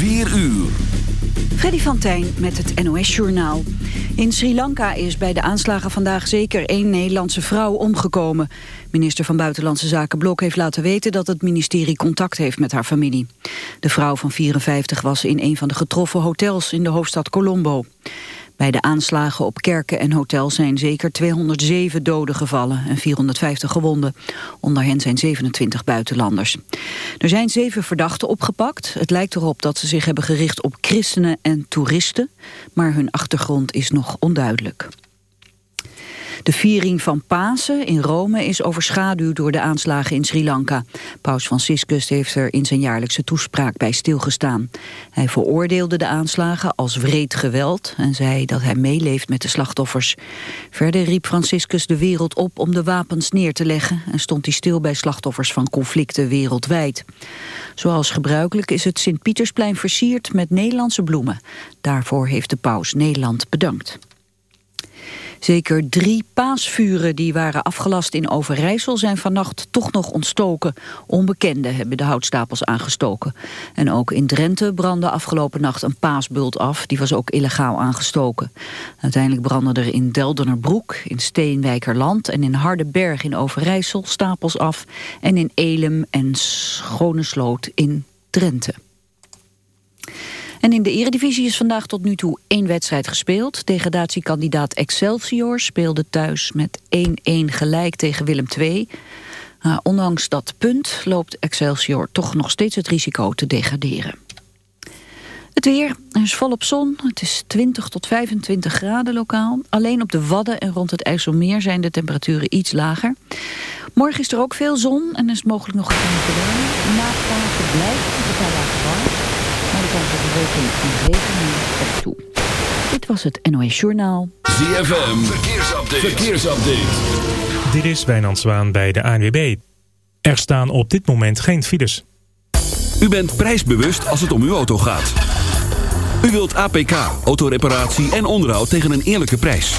4 uur. Freddy van Tijn met het NOS-journaal. In Sri Lanka is bij de aanslagen vandaag zeker één Nederlandse vrouw omgekomen. Minister van Buitenlandse Zaken Blok heeft laten weten dat het ministerie contact heeft met haar familie. De vrouw van 54 was in een van de getroffen hotels in de hoofdstad Colombo. Bij de aanslagen op kerken en hotels zijn zeker 207 doden gevallen en 450 gewonden. Onder hen zijn 27 buitenlanders. Er zijn zeven verdachten opgepakt. Het lijkt erop dat ze zich hebben gericht op christenen en toeristen. Maar hun achtergrond is nog onduidelijk. De viering van Pasen in Rome is overschaduwd door de aanslagen in Sri Lanka. Paus Franciscus heeft er in zijn jaarlijkse toespraak bij stilgestaan. Hij veroordeelde de aanslagen als wreed geweld en zei dat hij meeleeft met de slachtoffers. Verder riep Franciscus de wereld op om de wapens neer te leggen en stond hij stil bij slachtoffers van conflicten wereldwijd. Zoals gebruikelijk is het Sint-Pietersplein versierd met Nederlandse bloemen. Daarvoor heeft de paus Nederland bedankt. Zeker drie paasvuren die waren afgelast in Overijssel zijn vannacht toch nog ontstoken. Onbekenden hebben de houtstapels aangestoken. En ook in Drenthe brandde afgelopen nacht een paasbult af. Die was ook illegaal aangestoken. Uiteindelijk brandden er in Deldenerbroek, in Steenwijkerland en in Hardenberg in Overijssel stapels af. En in Elem en Schonesloot in Drenthe. En in de eredivisie is vandaag tot nu toe één wedstrijd gespeeld. Degradatiekandidaat Excelsior speelde thuis met 1-1 gelijk tegen Willem II. Ondanks dat punt loopt Excelsior toch nog steeds het risico te degraderen. Het weer, er is volop zon. Het is 20 tot 25 graden lokaal. Alleen op de Wadden en rond het IJsselmeer zijn de temperaturen iets lager. Morgen is er ook veel zon en is mogelijk nog een kleine. Na blijft het een paar dagen warm op bewolking en regen op toe. Dit was het NOS Journaal. ZFM, verkeersupdate. verkeersupdate. Dit is Wijnand Zwaan bij de ANWB. Er staan op dit moment geen files. U bent prijsbewust als het om uw auto gaat. U wilt APK, autoreparatie en onderhoud tegen een eerlijke prijs.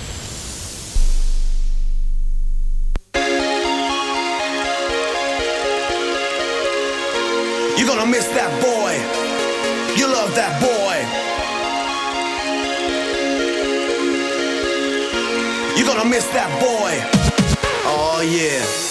That boy. You're gonna miss that boy. Oh, yeah.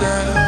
myself.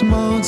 small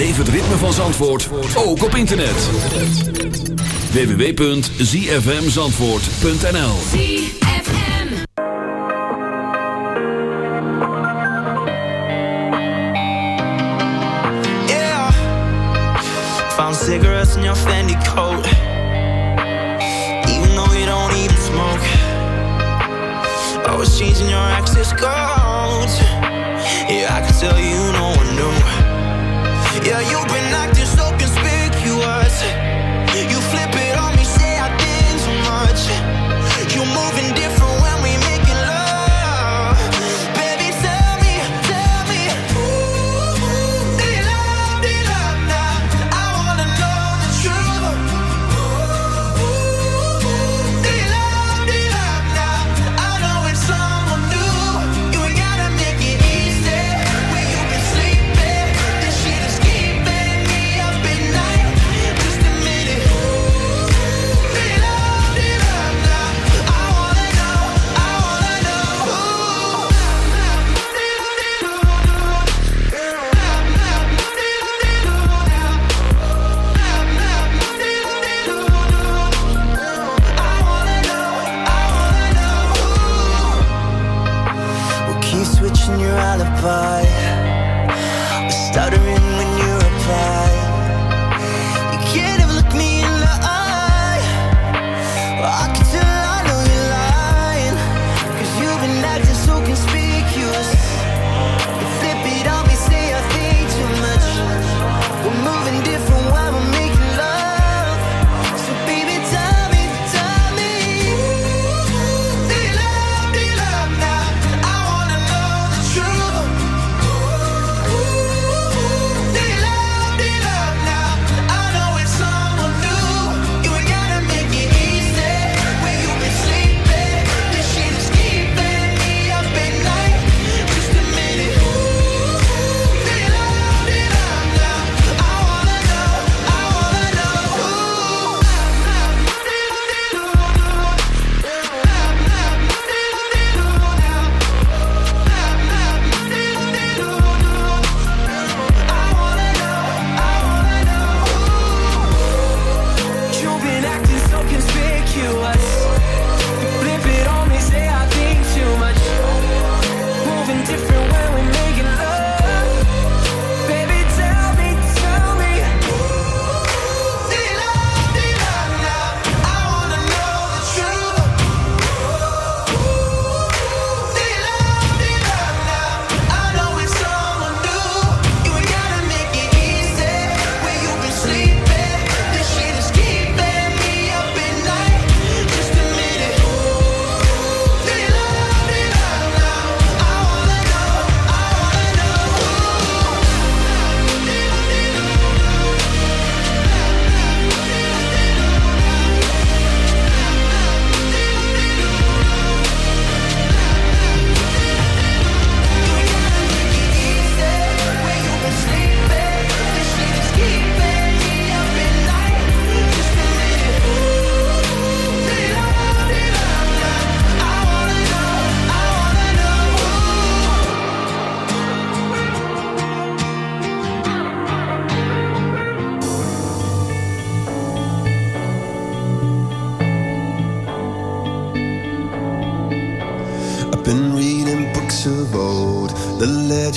Beleef het ritme van Zandvoort ook op internet. www.zfmzandvoort.nl Yeah. Found cigarettes in your Fanny coat. Even though you don't even smoke. I was changing your access codes. Yeah, I can tell you no one knew. Yeah, you've been acting so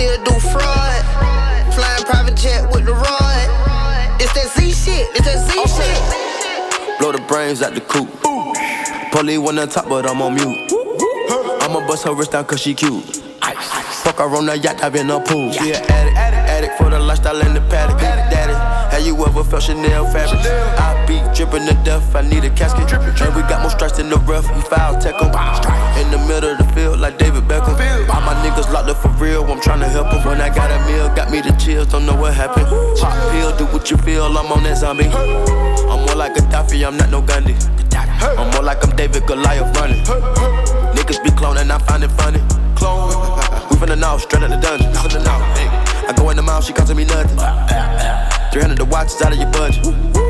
still do fraud. Flying private jet with the rod. It's that Z shit, it's that Z shit. Blow the brains out the coop. Polly wanna top, but I'm on mute. I'ma bust her wrist down cause she cute. Ice. Fuck her on the yacht, I've been a pool. She an addict, addict, for the lifestyle and the paddock. Daddy, have you ever felt Chanel fabric? I be dripping to death, I need a casket. And we got more strikes in the rough, we foul tech 'em. In the middle of the field, like David Beckham. All my niggas locked up for real, I'm tryna help 'em. When I got a meal, got me the chills, don't know what happened. Pop pill, do what you feel, I'm on that zombie. I'm more like a Gaddafi, I'm not no Gandhi. I'm more like I'm David Goliath running. Niggas be cloning, I find it funny. Clone. We finna know, straight out the dungeon. I go in the mouth, she costing me nothing. 300 the watch is out of your budget.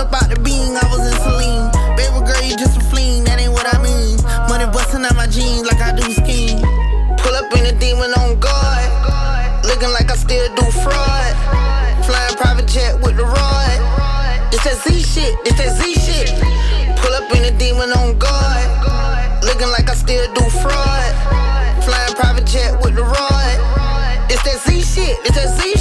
When I jumped up out the I was. Baby girl, you just a that ain't what I mean. Money busting out my jeans like I do skiing. Pull up in a demon on guard. Looking like I still do fraud. Flying private jet with the rod. It's that Z shit, it's that Z shit. Pull up in a demon on guard. Looking like I still do fraud. Flying private jet with the rod. It's that Z shit, it's that Z shit.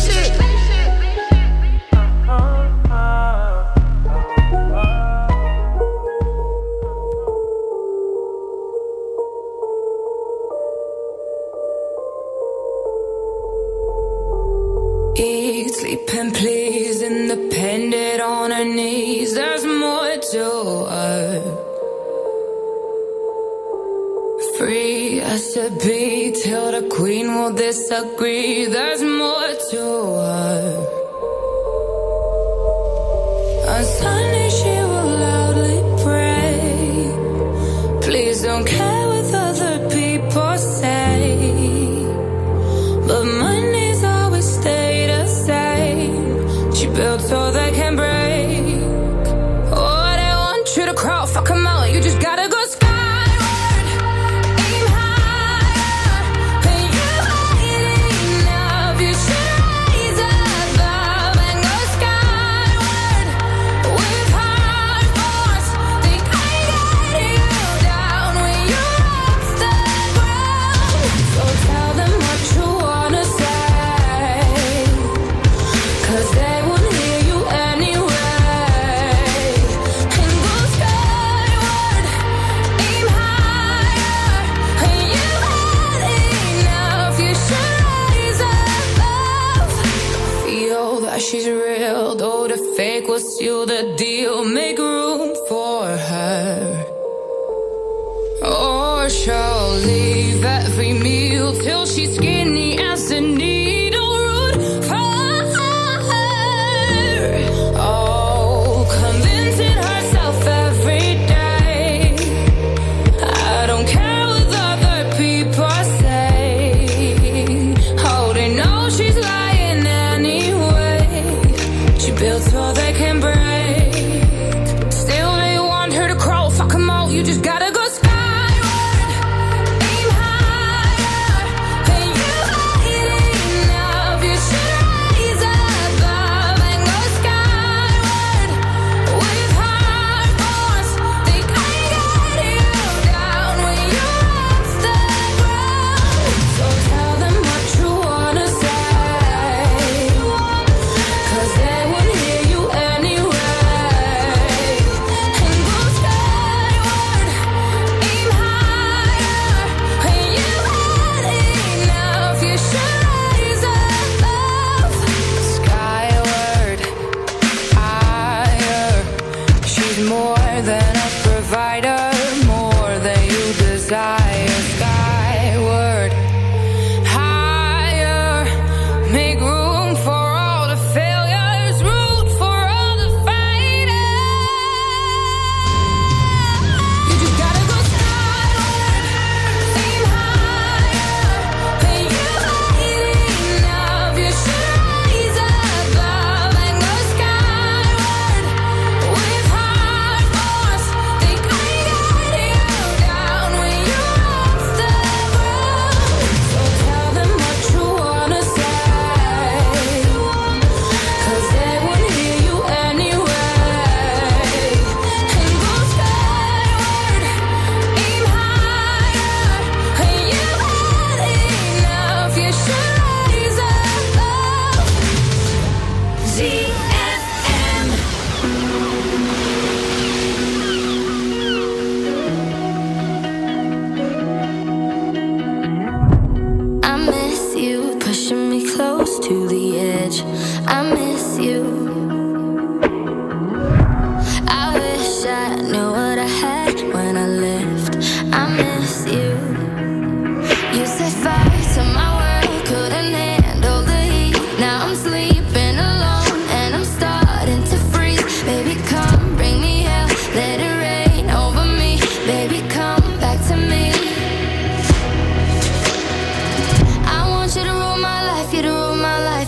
Eat, sleep, and please, independent on her knees. There's more to her. Free as to be till the queen will disagree. There's more to her. On Sunday, she will loudly pray. Please don't care